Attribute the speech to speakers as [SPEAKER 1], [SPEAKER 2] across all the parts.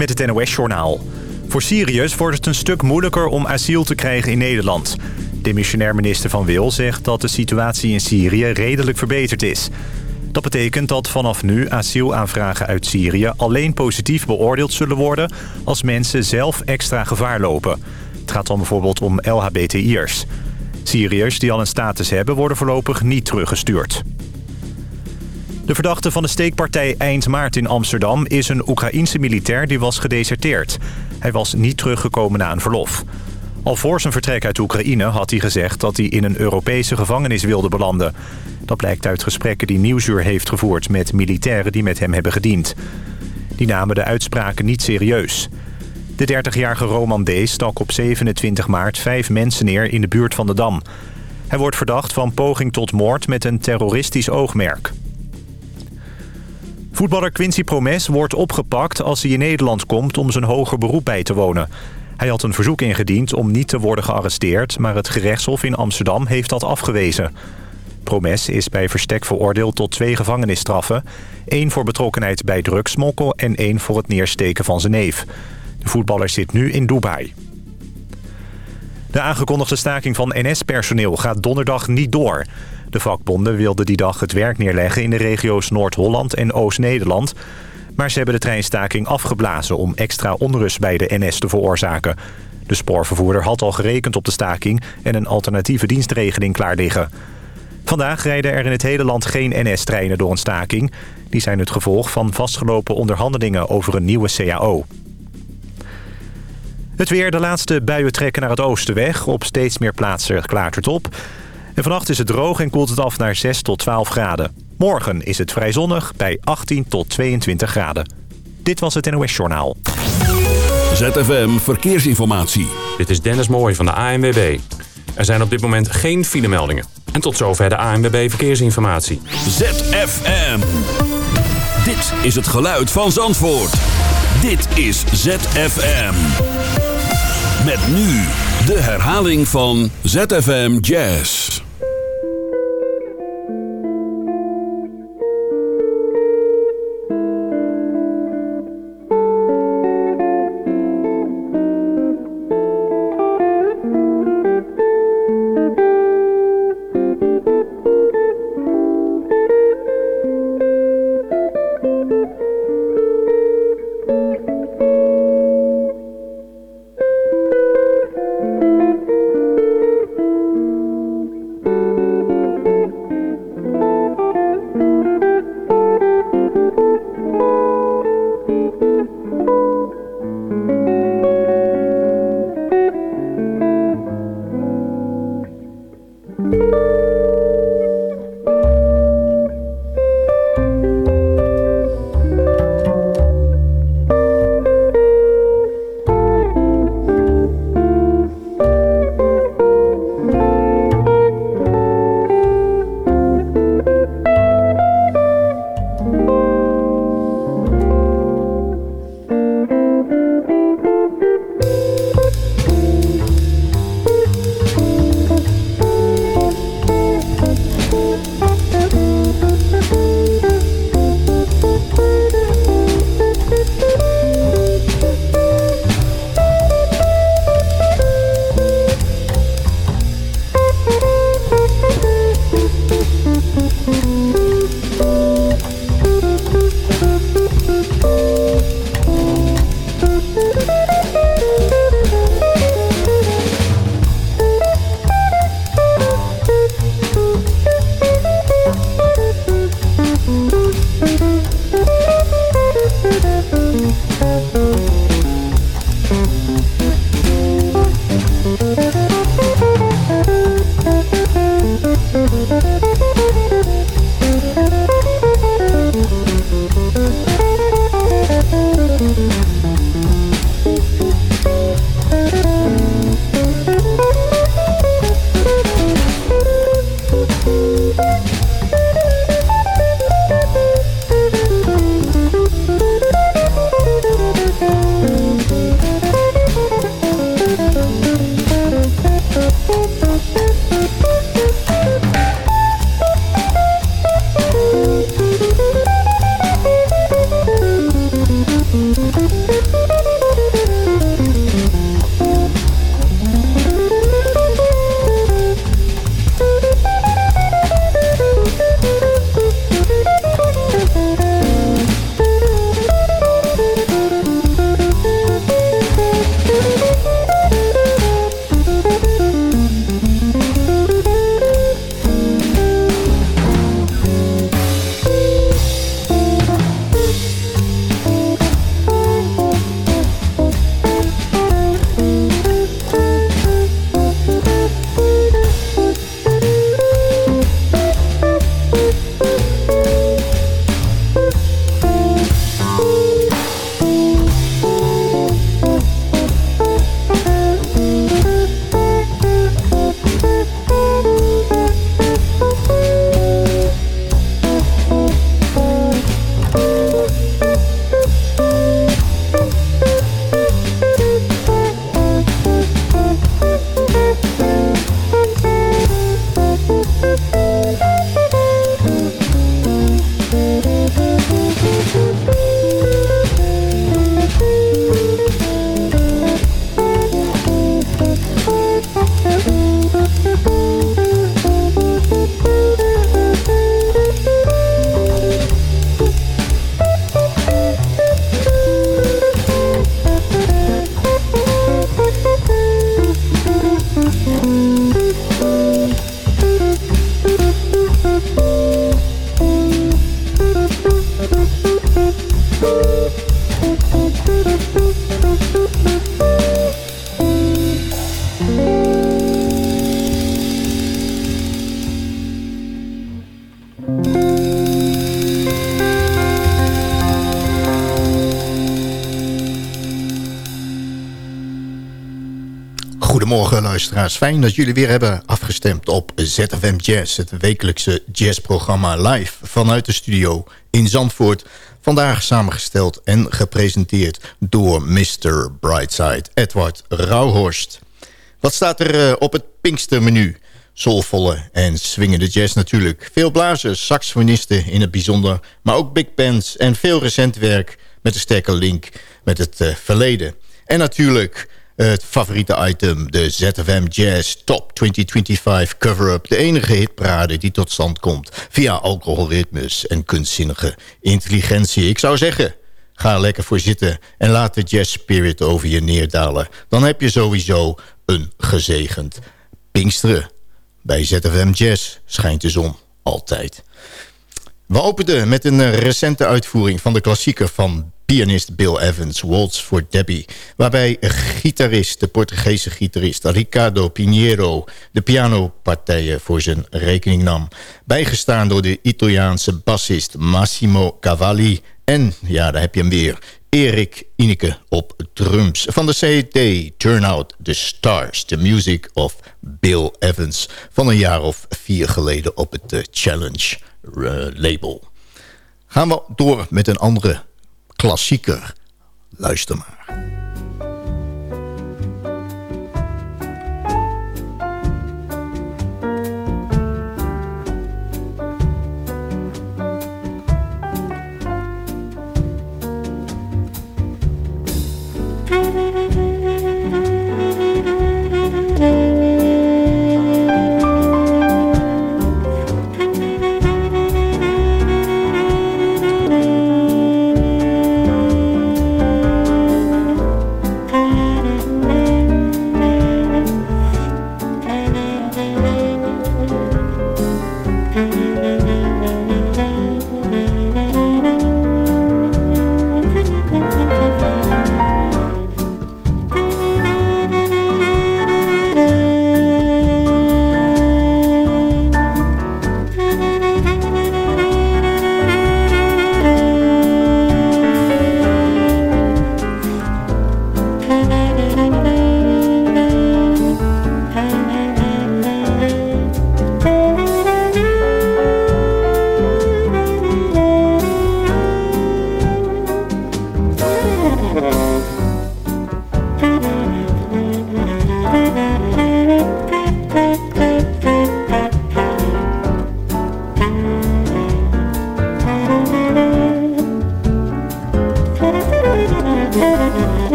[SPEAKER 1] met het NOS-journaal. Voor Syriërs wordt het een stuk moeilijker om asiel te krijgen in Nederland. Demissionair minister Van Wil zegt dat de situatie in Syrië redelijk verbeterd is. Dat betekent dat vanaf nu asielaanvragen uit Syrië alleen positief beoordeeld zullen worden... als mensen zelf extra gevaar lopen. Het gaat dan bijvoorbeeld om LHBTI'ers. Syriërs die al een status hebben worden voorlopig niet teruggestuurd. De verdachte van de steekpartij eind maart in Amsterdam is een Oekraïense militair die was gedeserteerd. Hij was niet teruggekomen na een verlof. Al voor zijn vertrek uit Oekraïne had hij gezegd dat hij in een Europese gevangenis wilde belanden. Dat blijkt uit gesprekken die Nieuwsuur heeft gevoerd met militairen die met hem hebben gediend. Die namen de uitspraken niet serieus. De 30-jarige Roman D. stak op 27 maart vijf mensen neer in de buurt van de Dam. Hij wordt verdacht van poging tot moord met een terroristisch oogmerk. Voetballer Quincy Promes wordt opgepakt als hij in Nederland komt om zijn hoger beroep bij te wonen. Hij had een verzoek ingediend om niet te worden gearresteerd... maar het gerechtshof in Amsterdam heeft dat afgewezen. Promes is bij verstek veroordeeld tot twee gevangenisstraffen. één voor betrokkenheid bij drugsmokkel en één voor het neersteken van zijn neef. De voetballer zit nu in Dubai. De aangekondigde staking van NS-personeel gaat donderdag niet door. De vakbonden wilden die dag het werk neerleggen in de regio's Noord-Holland en Oost-Nederland... Maar ze hebben de treinstaking afgeblazen om extra onrust bij de NS te veroorzaken. De spoorvervoerder had al gerekend op de staking en een alternatieve dienstregeling klaar liggen. Vandaag rijden er in het hele land geen NS-treinen door een staking. Die zijn het gevolg van vastgelopen onderhandelingen over een nieuwe CAO. Het weer, de laatste buien trekken naar het oosten weg. Op steeds meer plaatsen klaart het op. En vannacht is het droog en koelt het af naar 6 tot 12 graden. Morgen is het vrij zonnig bij 18 tot 22 graden. Dit was het NOS Journaal.
[SPEAKER 2] ZFM Verkeersinformatie.
[SPEAKER 3] Dit is Dennis Mooij van de ANWB. Er zijn op dit moment geen filemeldingen. En tot zover de ANWB Verkeersinformatie.
[SPEAKER 2] ZFM. Dit is het geluid van Zandvoort. Dit is ZFM. Met nu de herhaling van ZFM Jazz.
[SPEAKER 4] Luisteraars. Fijn dat jullie weer hebben afgestemd op ZFM Jazz. Het wekelijkse jazzprogramma live vanuit de studio in Zandvoort. Vandaag samengesteld en gepresenteerd door Mr. Brightside, Edward Rauhorst. Wat staat er uh, op het Pinkstermenu? Soulvolle en swingende jazz natuurlijk. Veel blazers, saxofonisten in het bijzonder... maar ook big bands en veel recent werk met een sterke link met het uh, verleden. En natuurlijk het favoriete item, de ZFM Jazz Top 2025 cover-up. De enige hitparade die tot stand komt via alcoholritmes en kunstzinnige intelligentie. Ik zou zeggen, ga lekker voor zitten en laat de jazz spirit over je neerdalen. Dan heb je sowieso een gezegend Pinksteren. Bij ZFM Jazz schijnt de zon altijd. We openden met een recente uitvoering van de klassieker van pianist Bill Evans, Waltz voor Debbie... waarbij gitarist, de Portugese gitarist Ricardo Pinheiro... de pianopartijen voor zijn rekening nam. Bijgestaan door de Italiaanse bassist Massimo Cavalli... en, ja, daar heb je hem weer, Erik Ineke op drums. Van de CD Turn Out the Stars, the music of Bill Evans... van een jaar of vier geleden op het uh, Challenge uh, label. Gaan we door met een andere klassieker. Luister maar.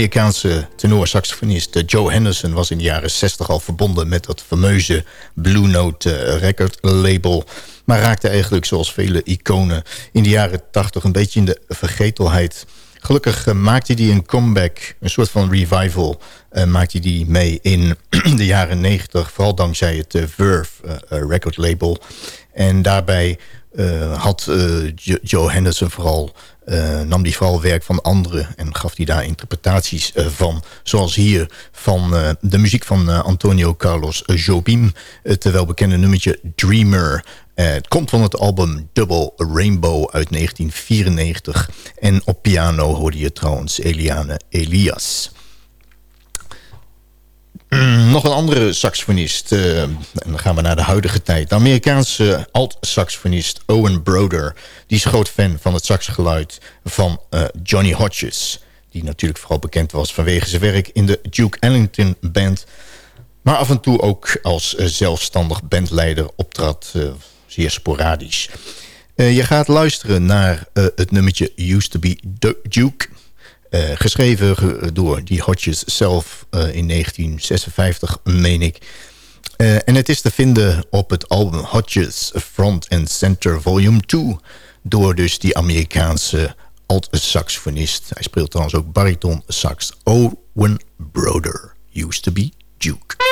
[SPEAKER 4] Amerikaanse tenorsaxofonist eh, Joe Henderson was in de jaren 60 al verbonden met dat fameuze Blue Note eh, record label. Maar raakte eigenlijk zoals vele iconen in de jaren 80 een beetje in de vergetelheid. Gelukkig uh, maakte hij een comeback, een soort van revival... Maakte hij mee in de jaren 90, vooral dankzij het Verve record label. En daarbij had Joe Henderson vooral uh, nam hij vooral werk van anderen en gaf hij daar interpretaties uh, van. Zoals hier van uh, de muziek van Antonio Carlos Jobim. Het welbekende nummertje Dreamer. het komt van het album Double Rainbow uit 1994. En op piano hoorde je trouwens Eliane Elias. Mm, nog een andere saxofonist. Uh, en dan gaan we naar de huidige tijd. De Amerikaanse alt-saxofonist Owen Broder. Die is groot fan van het saxgeluid van uh, Johnny Hodges. Die natuurlijk vooral bekend was vanwege zijn werk in de Duke Ellington Band. Maar af en toe ook als uh, zelfstandig bandleider optrad. zeer sporadisch. je gaat luisteren naar het nummertje Used to be Duke... Uh, geschreven door die Hodges zelf uh, in 1956, meen ik. Uh, en het is te vinden op het album Hodges Front and Center Volume 2... door dus die Amerikaanse alt-saxofonist. Hij speelt trouwens ook bariton sax. Owen Broder, used to be Duke.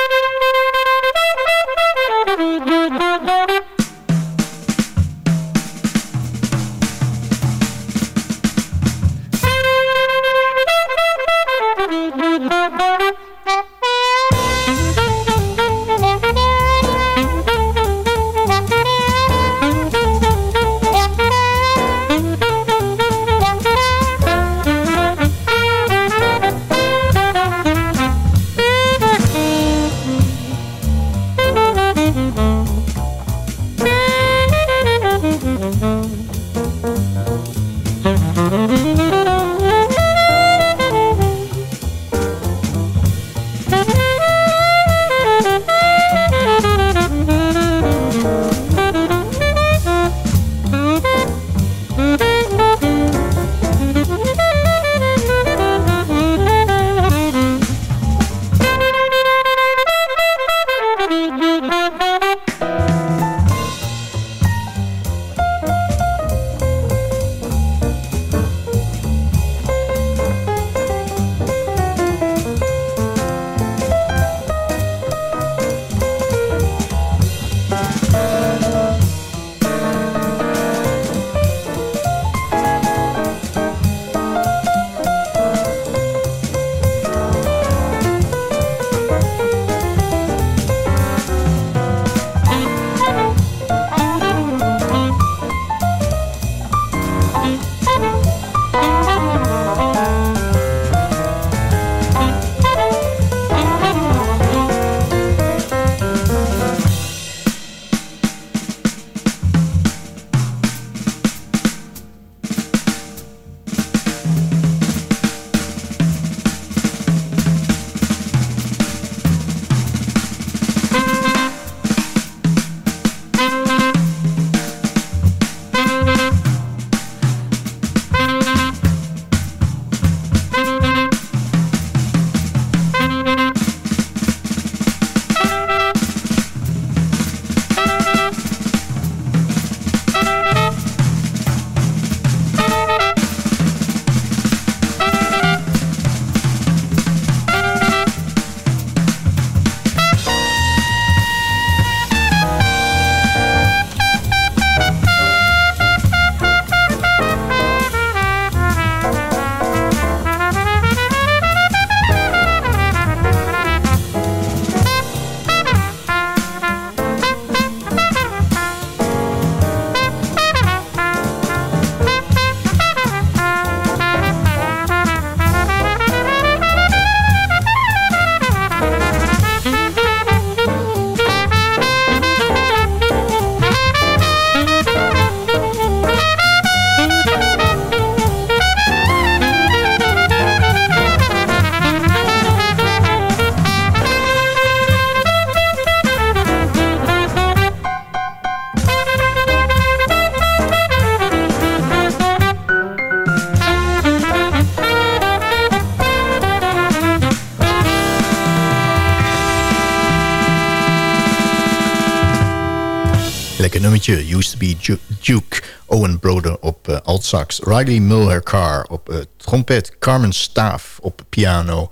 [SPEAKER 4] Lekker nummertje. Used to be Duke. Owen Broder op uh, alt sax. Riley Mulher-Carr op uh, trompet. Carmen Staaf op piano.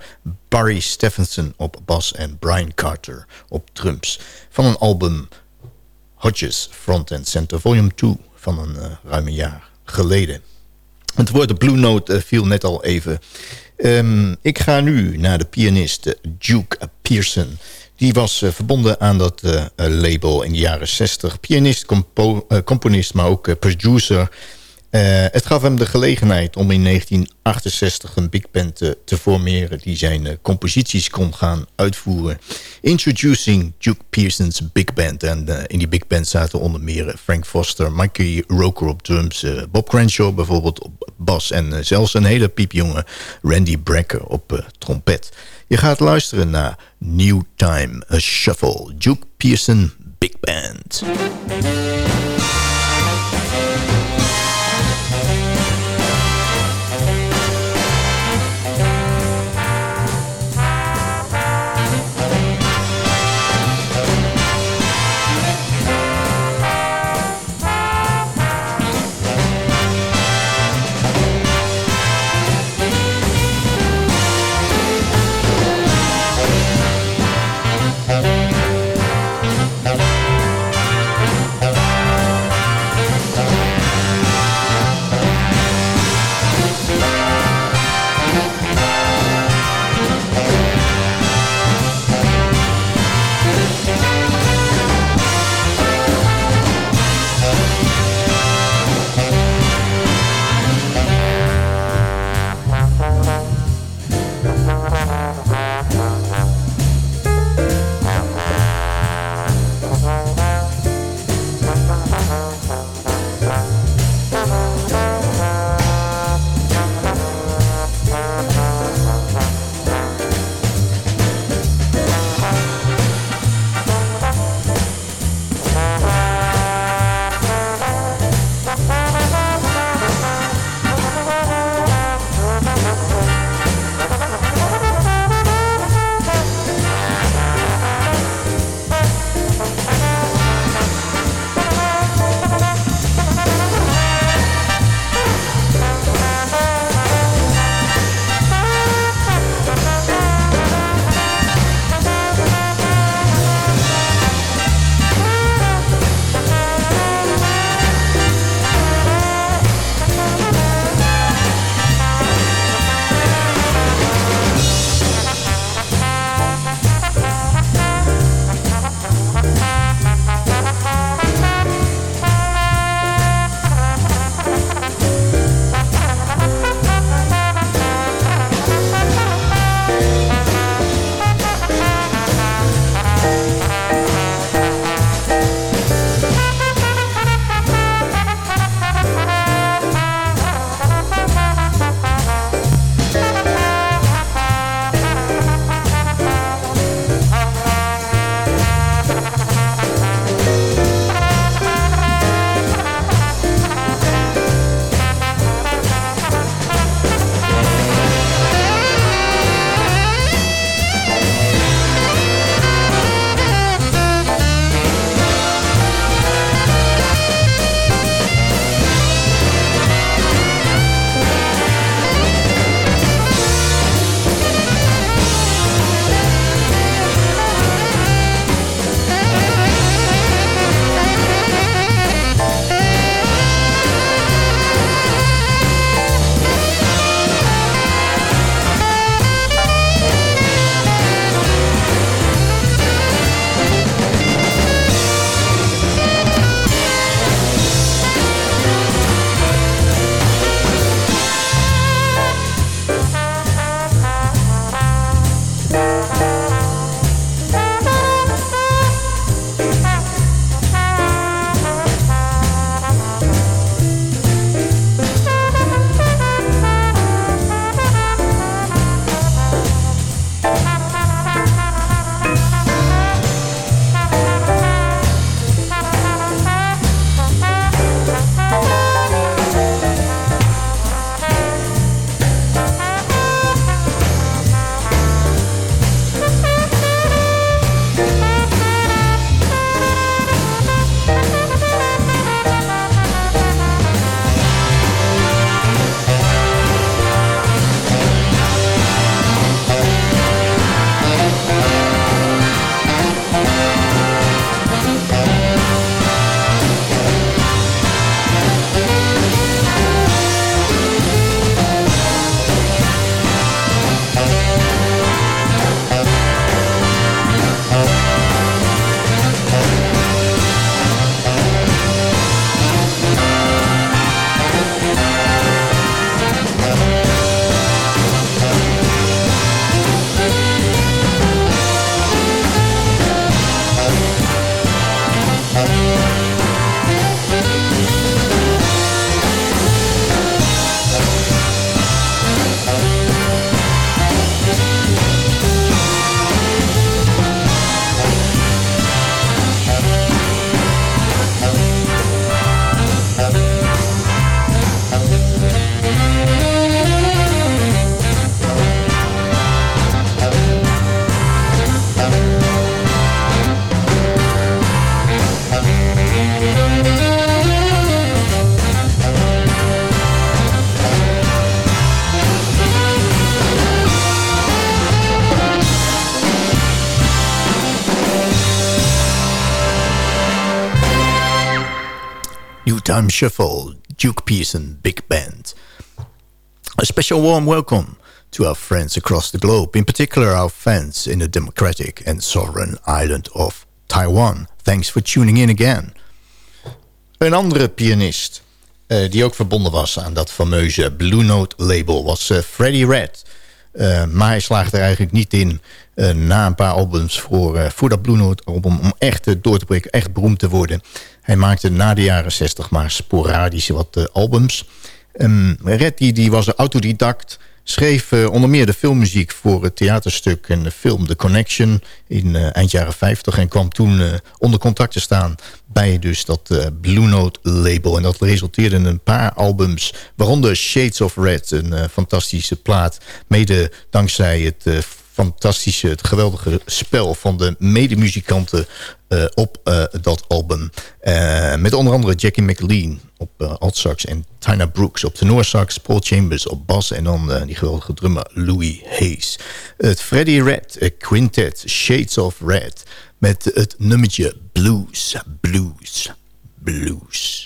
[SPEAKER 4] Barry Stephenson op bas. En Brian Carter op drums. Van een album Hodges Front and Center Volume 2 van een uh, ruim een jaar geleden. Het woord Blue Note viel net al even. Um, ik ga nu naar de pianist Duke Pearson... Die was uh, verbonden aan dat uh, label in de jaren 60. Pianist, compo componist, maar ook producer. Het gaf hem de gelegenheid om in 1968 een big band te formeren... die zijn composities kon gaan uitvoeren. Introducing Duke Pearson's big band. En in die big band zaten onder meer Frank Foster... Mikey Roker op drums, Bob Crenshaw bijvoorbeeld op bas... en zelfs een hele piepjonge Randy Brecker op trompet... Je gaat luisteren naar New Time, A Shuffle, Duke Pearson Big Band. Shuffle, Duke Pearson Big Band. A special warm welcome to our friends across the globe, in particular our fans in the democratic and sovereign island of Taiwan. Thanks for tuning in again. Een andere pianist uh, die ook verbonden was aan dat fameuze Blue Note label was uh, Freddie Red. Uh, maar hij slaagde er eigenlijk niet in na een paar albums voor, voor dat Blue Note album om echt door te breken, echt beroemd te worden. Hij maakte na de jaren 60 maar sporadisch wat albums. Um, Red die, was een autodidact, schreef onder meer de filmmuziek voor het theaterstuk en de film The Connection in eind jaren 50 en kwam toen onder contact te staan bij dus dat Blue Note label. En dat resulteerde in een paar albums, waaronder Shades of Red, een fantastische plaat, mede dankzij het fantastische, het geweldige spel van de medemuzikanten uh, op uh, dat album. Uh, met onder andere Jackie McLean op alt sax en Tina Brooks op tenorsax, Paul Chambers op bas en dan die geweldige drummer Louis Hayes. Het Freddie Red Quintet, Shades of Red, met het nummertje Blues, Blues, Blues.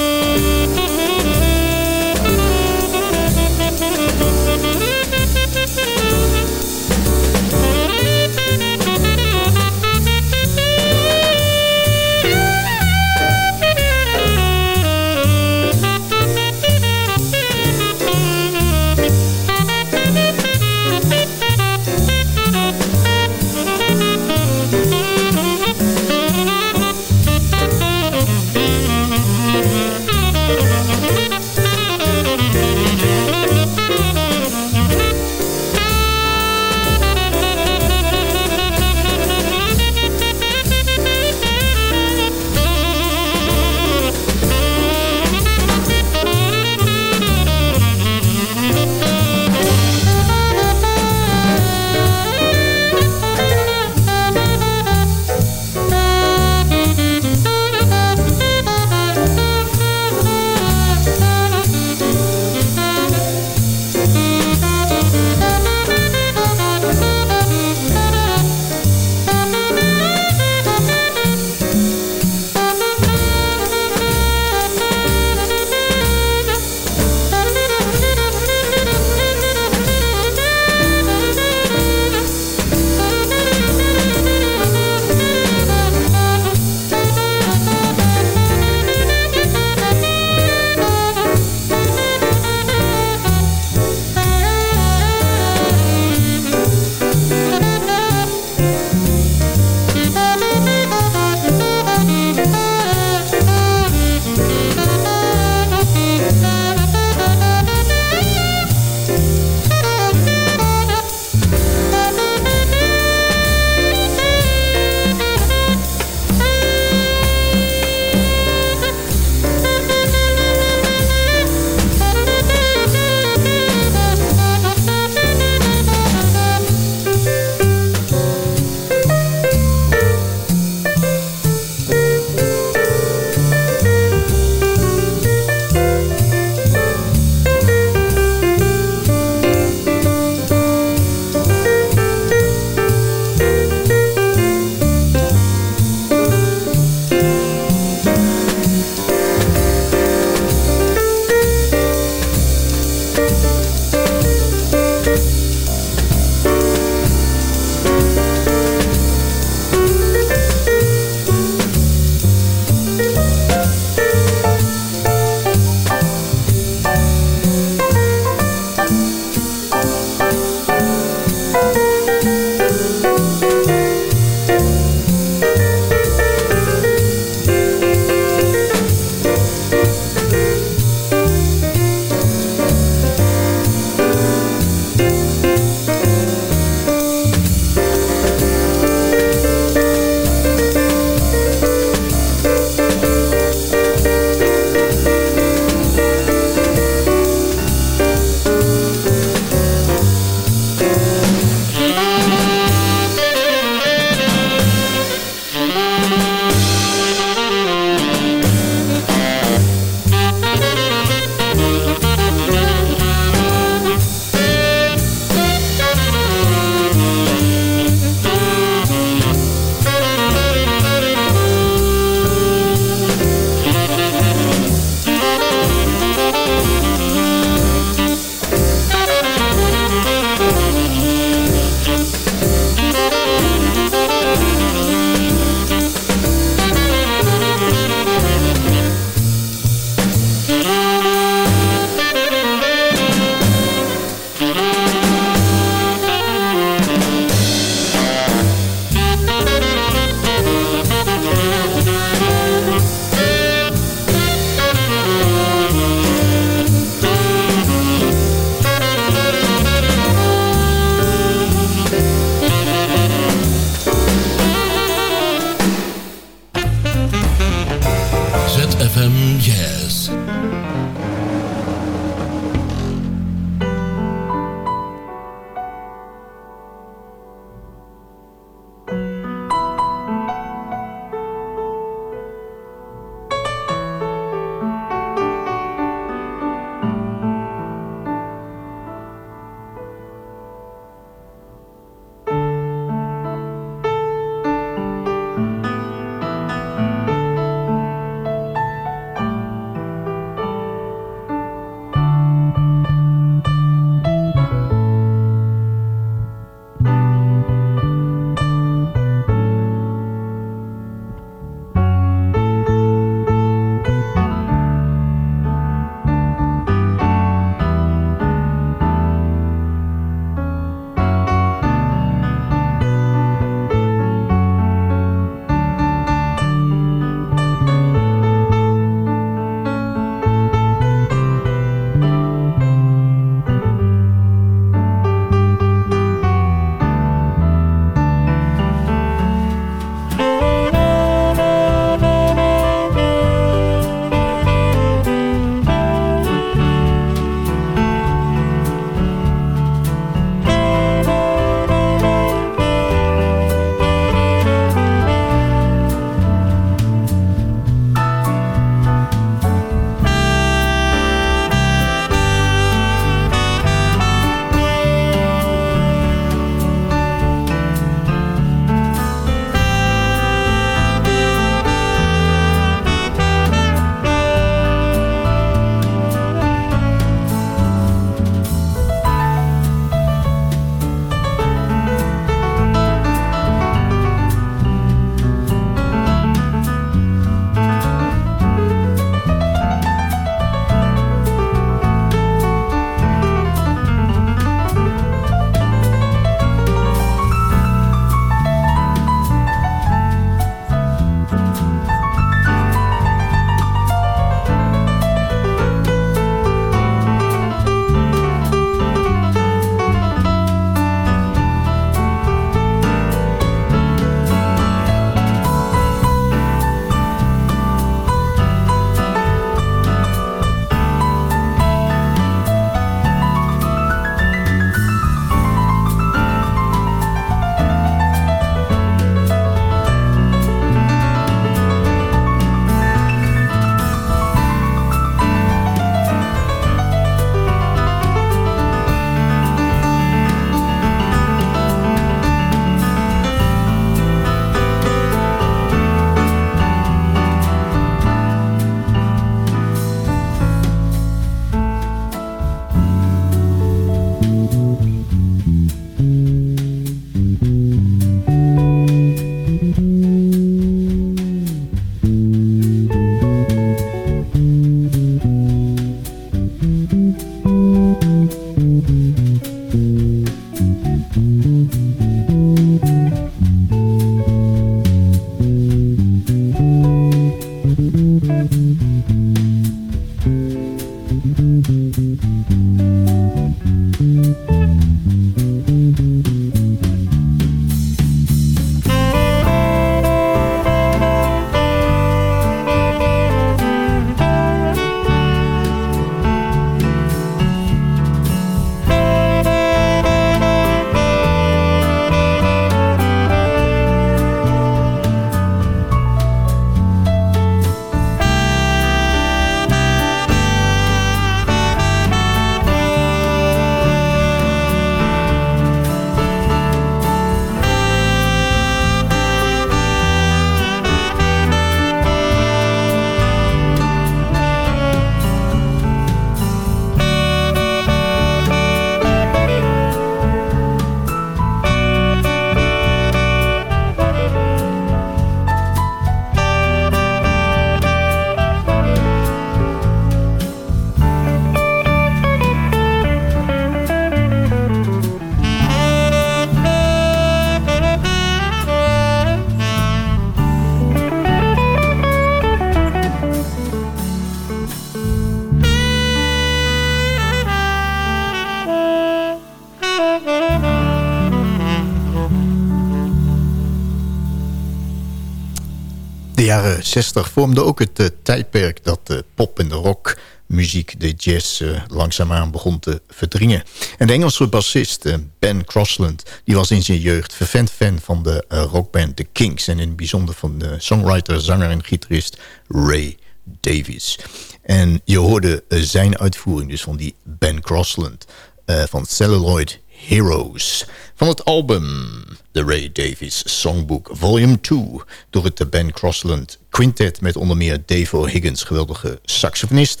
[SPEAKER 4] Jaren 60 vormde ook het tijdperk dat de pop en de rock muziek de jazz uh, langzaamaan begon te verdringen. En de Engelse bassist Ben Crossland... die was in zijn jeugd vervent fan van de rockband The Kings... en in het bijzonder van de songwriter, zanger en gitarist Ray Davies. En je hoorde zijn uitvoering dus van die Ben Crossland... van Celluloid Heroes. Van het album The Ray Davies Songbook Volume 2... door het Ben Crossland Quintet met onder meer Dave O'Higgins... geweldige saxofonist.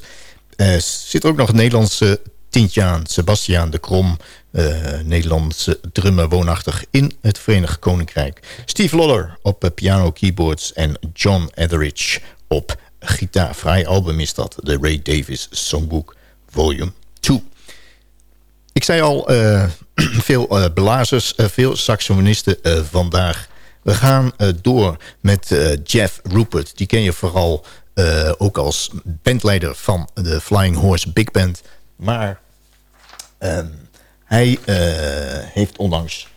[SPEAKER 4] Uh, zit er ook nog een Nederlandse tintje aan. Sebastiaan de Krom, uh, Nederlandse drummer woonachtig in het Verenigd Koninkrijk. Steve Lawler op piano, keyboards en John Etheridge op gitaar. Vrij album is dat, de Ray Davies Songbook Volume 2. Ik zei al, uh, veel uh, blazers, uh, veel saxofonisten vandaag. We gaan door met Jeff Rupert. Die ken je vooral ook als bandleider van de Flying Horse Big Band. Maar ehm, hij heeft onlangs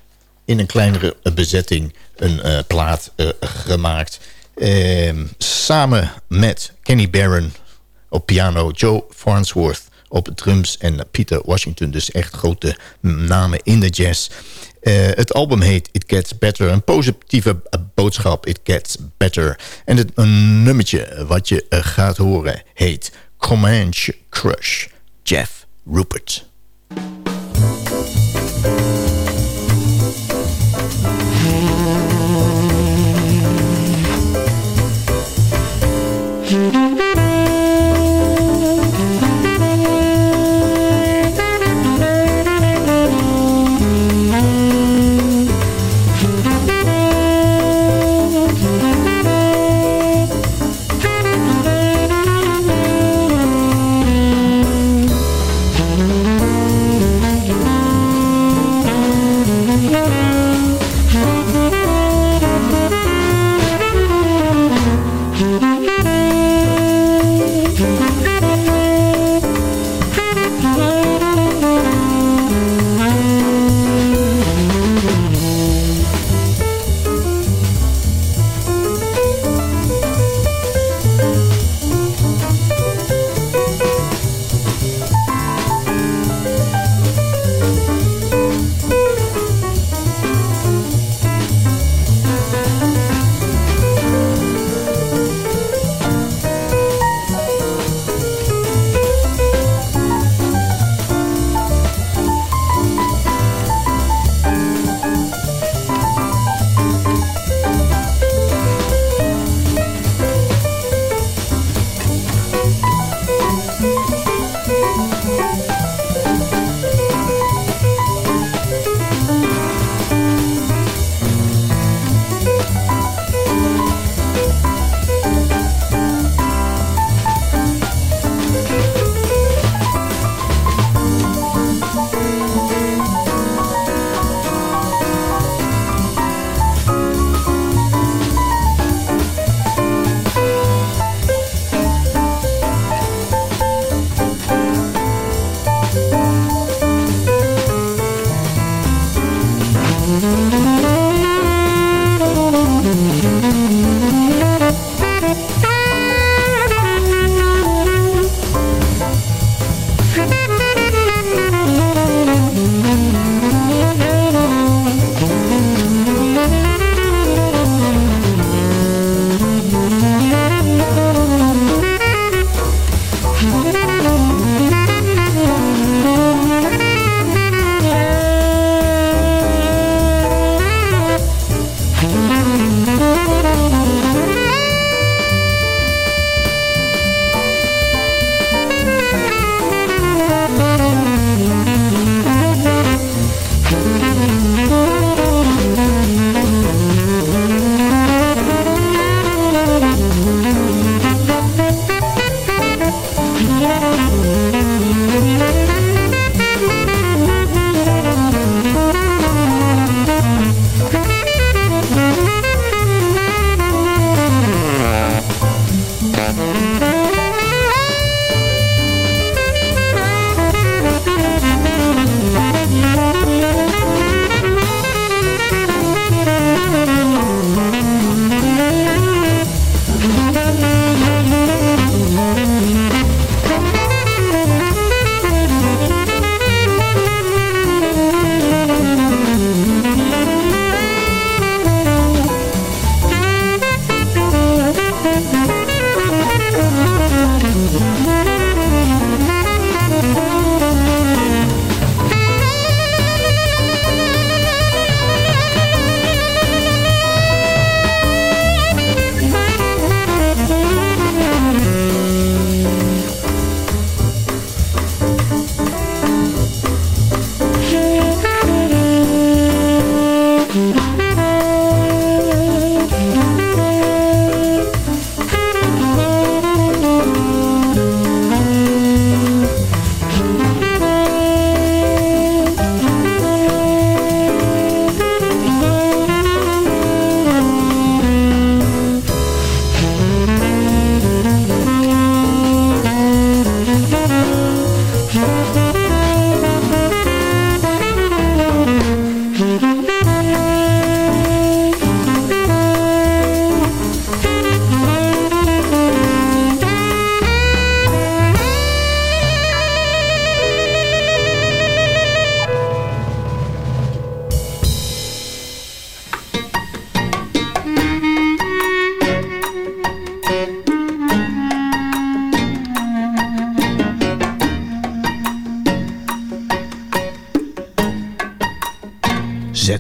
[SPEAKER 4] in een kleinere bezetting een plaat gemaakt. Ehm, samen met Kenny Barron op piano, Joe Farnsworth op drums en Peter Washington. Dus echt grote namen in de jazz. Uh, het album heet It Gets Better. Een positieve boodschap, It Gets Better. En het een nummertje wat je uh, gaat horen heet Comanche Crush. Jeff Rupert. Mm-hmm.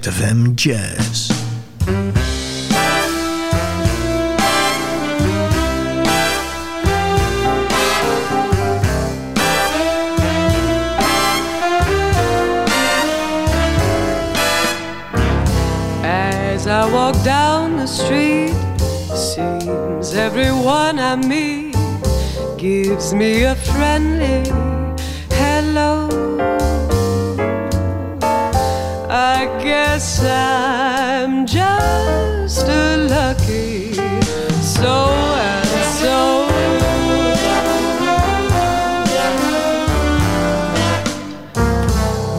[SPEAKER 4] ZFM Jazz.
[SPEAKER 5] As I walk down the street, seems everyone I meet gives me a friendly I'm just a lucky so and so.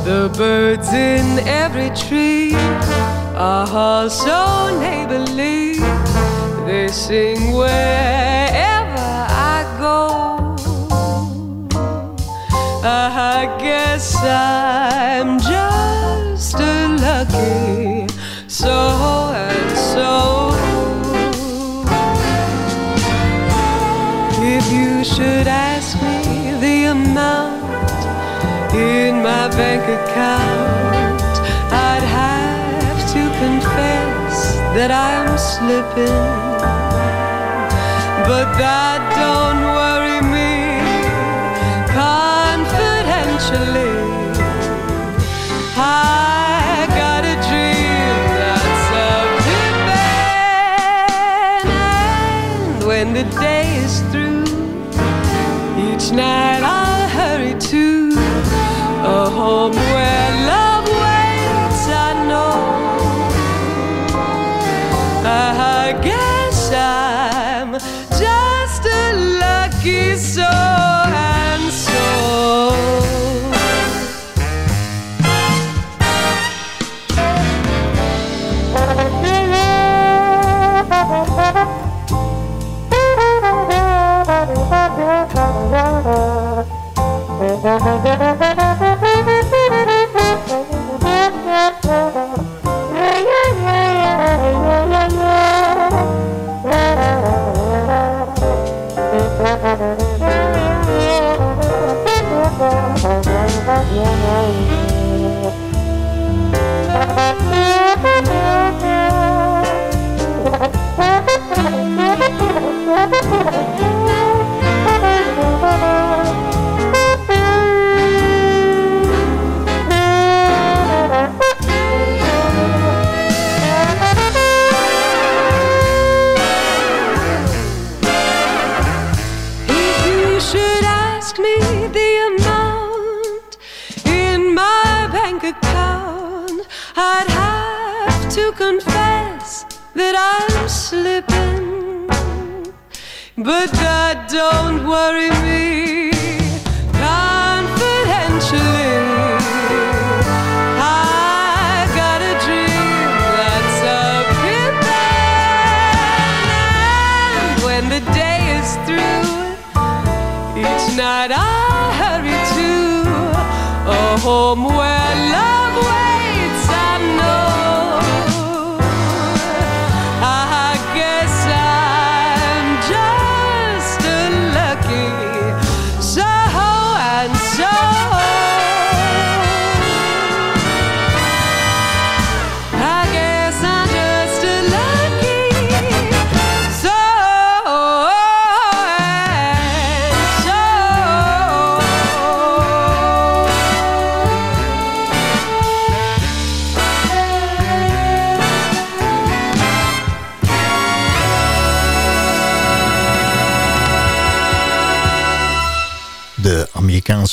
[SPEAKER 5] The birds in every tree are all so neighborly. They sing wherever I go. I guess I'm bank account, I'd have to confess that I'm slipping. But that don't worry me confidentially. I got a dream that's and when the day is through, each night Ha ha
[SPEAKER 4] ha!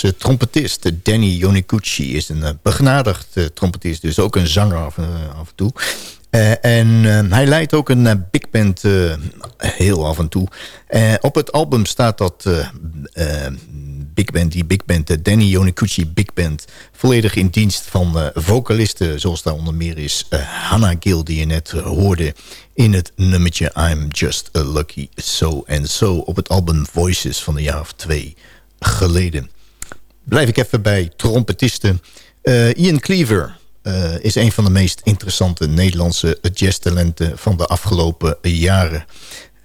[SPEAKER 4] Amerikaanse trompetist Danny Yoniguchi is een eh, begenadigd eh, trompetist. Dus ook een zanger af, eh, af en toe. En hij leidt ook een eh, big band heel af en toe. Op het album staat dat big band, die big band, de Danny Yoniguchi Big Band... volledig in dienst van vocalisten, zoals daar onder meer is Hannah Gill... die je net hoorde in het nummertje I'm Just a Lucky So and So... op het album Voices van een jaar of twee geleden. Blijf ik even bij trompetisten. Eh, Ian Cleaver eh, is een van de meest interessante Nederlandse jazztalenten van de afgelopen jaren.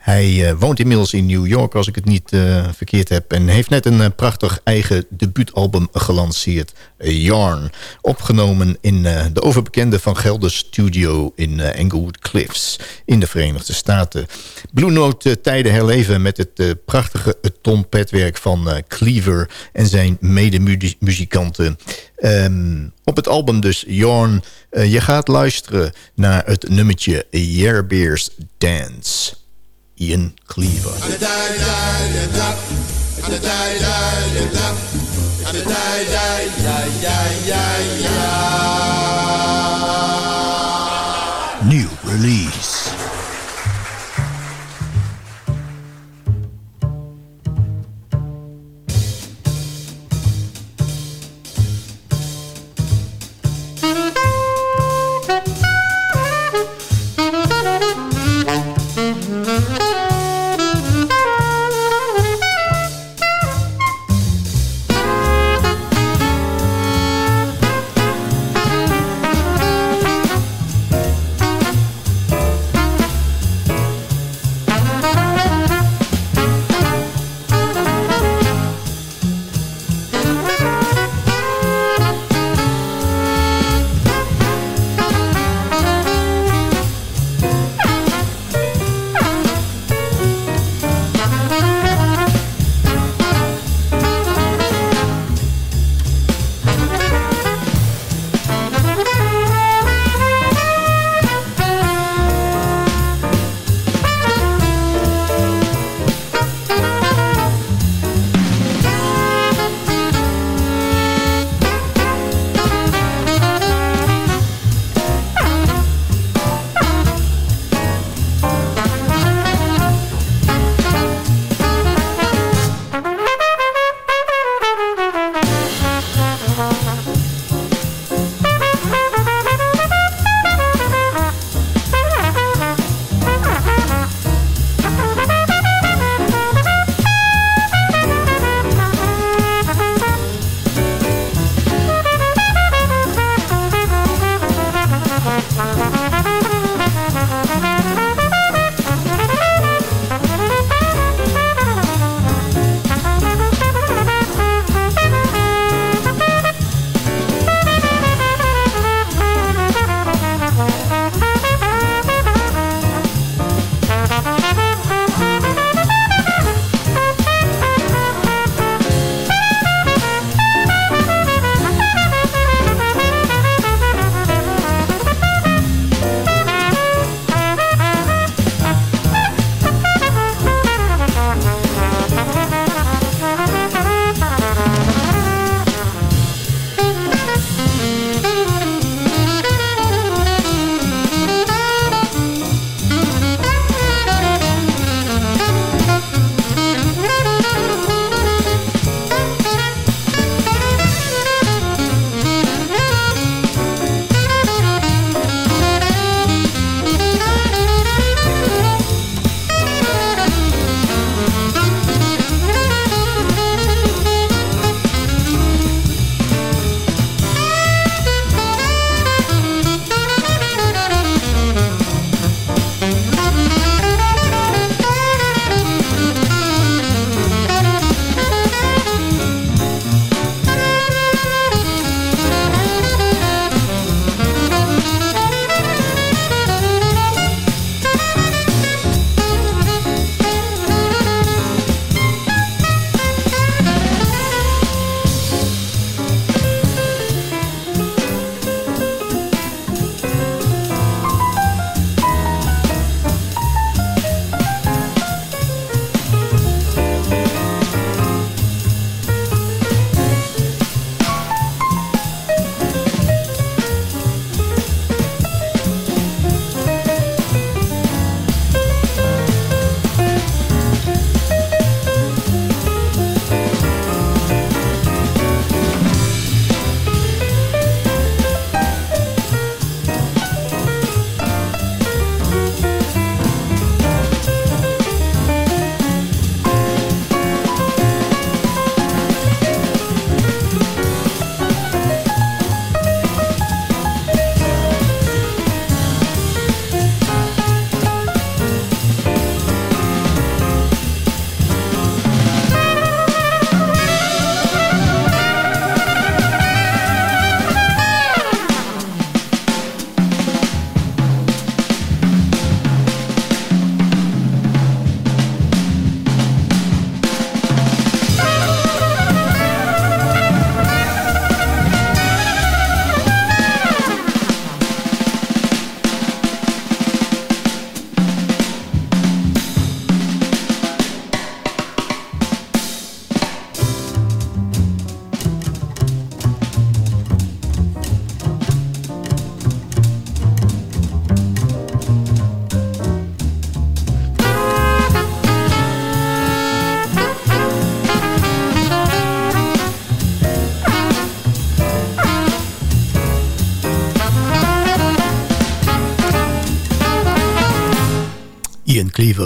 [SPEAKER 4] Hij uh, woont inmiddels in New York, als ik het niet uh, verkeerd heb. En heeft net een uh, prachtig eigen debuutalbum gelanceerd. Yarn. Opgenomen in de overbekende Van Gelder Studio in Englewood Cliffs. In de Verenigde Staten. Blue Note tijden herleven met het prachtige trompetwerk van Cleaver. En zijn medemuzikanten. Um, op het album dus Yarn. je gaat luisteren naar het nummertje Yearbeers Dance. Ian Cleaver. New release.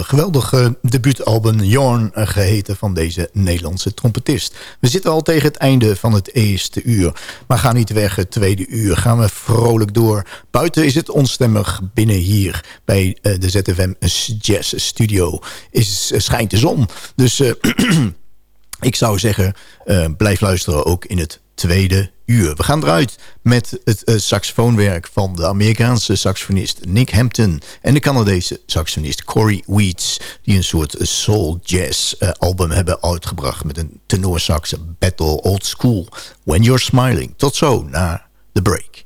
[SPEAKER 4] Geweldig uh, debuutalbum Jorn uh, geheten van deze Nederlandse trompetist. We zitten al tegen het einde van het eerste uur. Maar gaan niet weg, het tweede uur gaan we vrolijk door. Buiten is het onstemmig, binnen hier bij uh, de ZFM Jazz Studio is, schijnt de zon. Dus ik zou zeggen, blijf luisteren ook in het tweede uur. We gaan eruit met het uh, saxofoonwerk van de Amerikaanse saxofonist Nick Hampton... en de Canadese saxofonist Corey Weeds... die een soort soul jazz uh, album hebben uitgebracht... met een tenorsax battle old school. When You're Smiling. Tot zo, na de break.